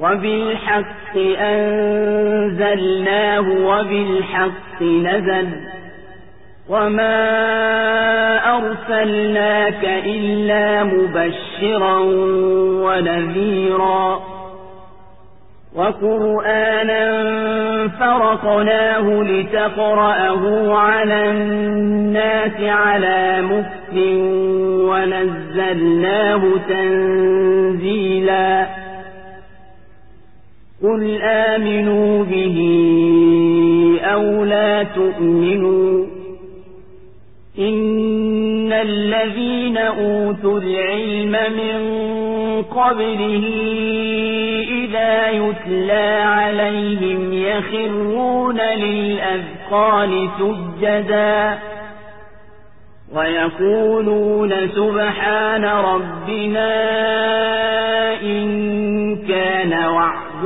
وبالحق أنزلناه وبالحق نزل وما أرسلناك إلا مبشرا ونذيرا وقرآنا فرقناه لتقرأه على الناس على مكت ونزلناه تنزيلا قل آمنوا به أو لا تؤمنوا إن الذين أوتوا العلم من قبله إذا يتلى عليهم يخرون للأذقان سجدا ويقولون سبحان ربنا إن كان وعد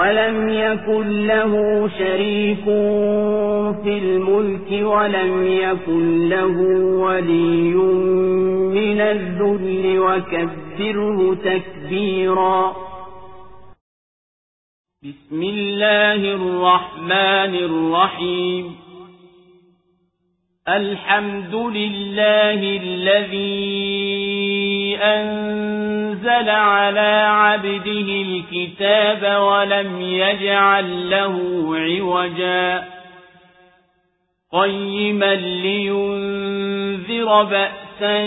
ولم يكن له شريك في الملك ولم يكن له ولي من الذل وكبره تكبيرا بسم الله الرحمن الرحيم الحمد لله الذي أنزل على عبده الكتاب ولم يجعل له عوجا. قيما لينذر بأسا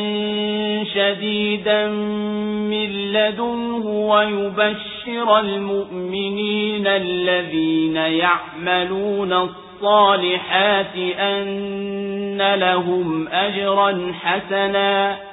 شديدا من لدنه ويبشر المؤمنين الذين يعملون الصالحات أن لهم أجرا حسنا.